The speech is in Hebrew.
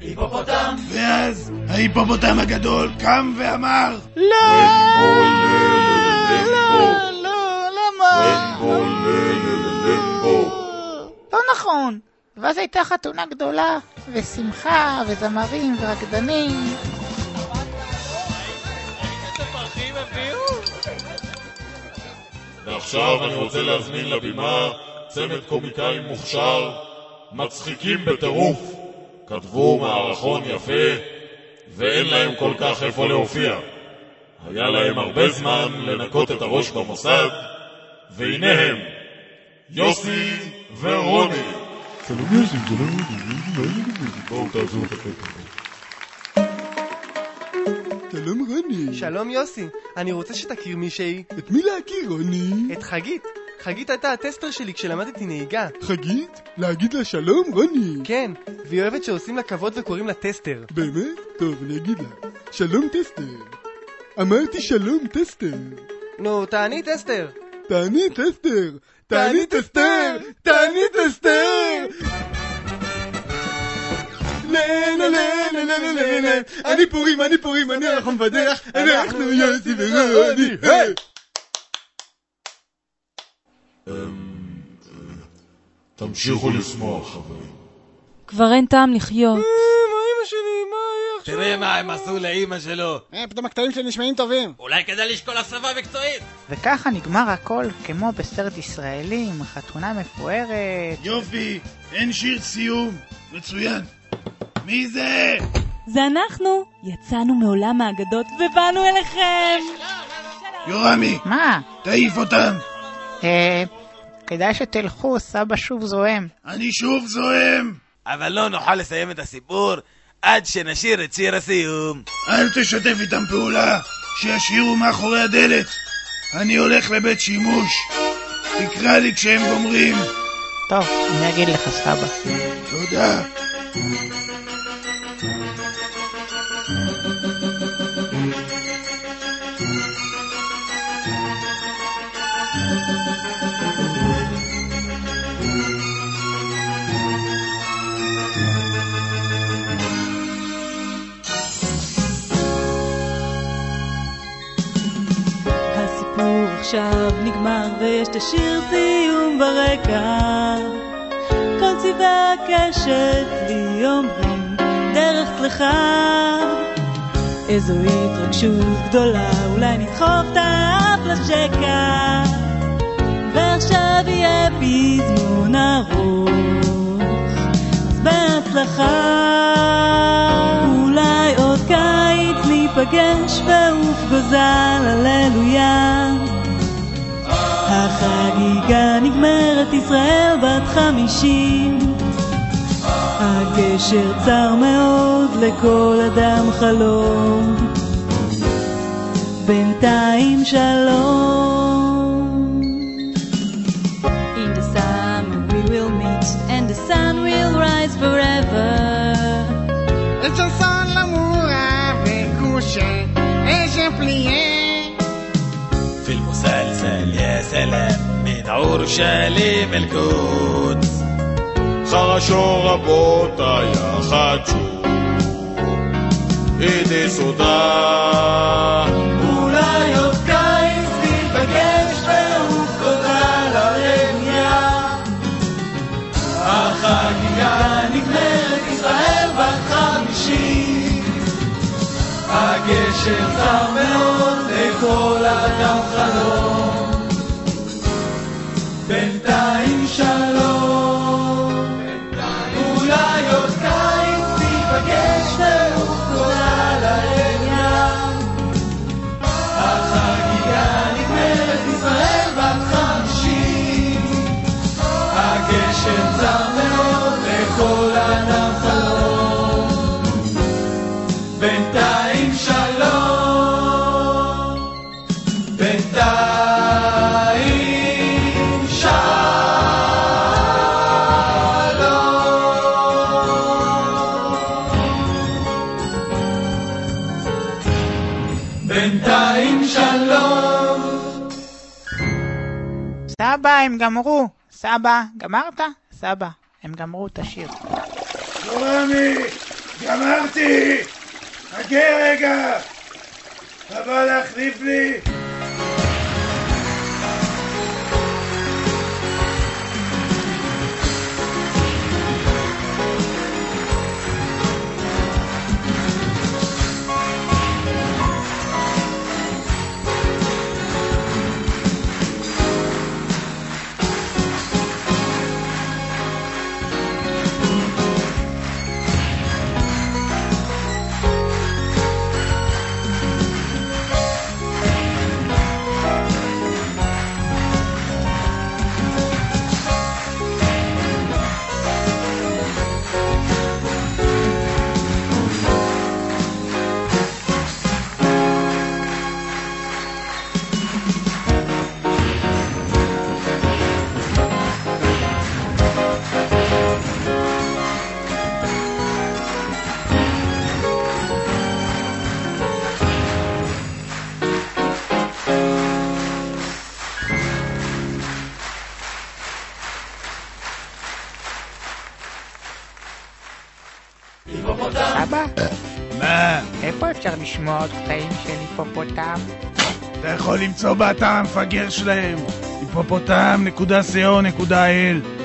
היפופוטם! ואז ההיפופוטם הגדול קם ואמר לא! לא! לא! למה? לא נכון. ואז הייתה חתונה גדולה, ושמחה, וזמרים, ורקדנים. ועכשיו אני רוצה להזמין לבימה צמד קומיקאים מוכשר, מצחיקים בטירוף. כתבו מערכון יפה, ואין להם כל כך איפה להופיע. היה להם הרבה זמן לנקות את הראש במוסד, והנה הם, יוסי ורוני. בואו תעזרו את הקטע. שלום רוני. שלום יוסי, אני רוצה שתכיר מישהי. את מי להכיר רוני? את חגית. חגית הייתה הטסטר שלי כשלמדתי נהיגה. חגית? להגיד לה שלום, רוני. כן, והיא אוהבת שעושים לה כבוד וקוראים לה טסטר. באמת? טוב, אני אגיד לה. שלום, טסטר. אמרתי שלום, טסטר. נו, תעני טסטר. תעני טסטר! תעני טסטר! תעני טסטר! אני פורים, אני פורים, אני הלכון בדרך, אנחנו יוסי ורוני, היי! תמשיכו לשמוח, חברים. כבר אין טעם לחיות. מה אמא שלי, מה היה עכשיו? תראה מה הם עשו לאימא שלו. אה, פתאום הקטעים שלי נשמעים טובים. אולי כדאי לשקול הסבה מקצועית. וככה נגמר הכל כמו בסרט ישראלי עם חתונה מפוארת. יופי, אין שיר סיום. מצוין. מי זה? זה אנחנו. יצאנו מעולם האגדות ובאנו אליכם. יורמי, מה? תעיף אותם. אה... כדאי שתלכו, סבא שוב זועם. אני שוב זועם. אבל לא נוכל לסיים את הסיפור עד שנשיר את שיר הסיום. אל תשתף איתם פעולה, שישאירו מאחורי הדלת. אני הולך לבית שימוש. תקרא לי כשהם גומרים. טוב, אני אגיד לך, סבא. תודה. עכשיו נגמר ויש את השיר סיום ברקע. כל צבעי הקשת לי אומרים דרך צלחה. איזו התרגשות גדולה, אולי נדחוף את האף לשקע. ועכשיו יהיה פזמון ארוך, אז בהצלחה. אולי עוד קיץ ניפגש בעוף גוזל, הללויה. החגיגה נגמרת, ישראל בת חמישים. הגשר צר מאוד לכל אדם חלום. בינתיים שלום. In the summer we will meet and the sun will rise forever. יש סון למורה וקושה, יש פליה. في האור שלי קודס. חרשו רבותיי החדשו, אידי סודה. אולי עוד קיץ ניפגש בעובדות על הרמיה. החגיגה נגמרת, ישראל בת חמישית. הגשר זר מאוד לכל אדם חלום. צר מאוד לכל. בינתיים שלום. בינתיים שלום. בינתיים שלום. סבא, הם גמרו. סבא, גמרת? סבא, הם גמרו את השיר. גם לי! חכה רגע! אתה בא להחליף לי? סבא, מה? איפה אפשר לשמוע עוד קטעים של היפופוטם? אתה יכול למצוא באתר המפגר שלהם, היפופוטם.co.il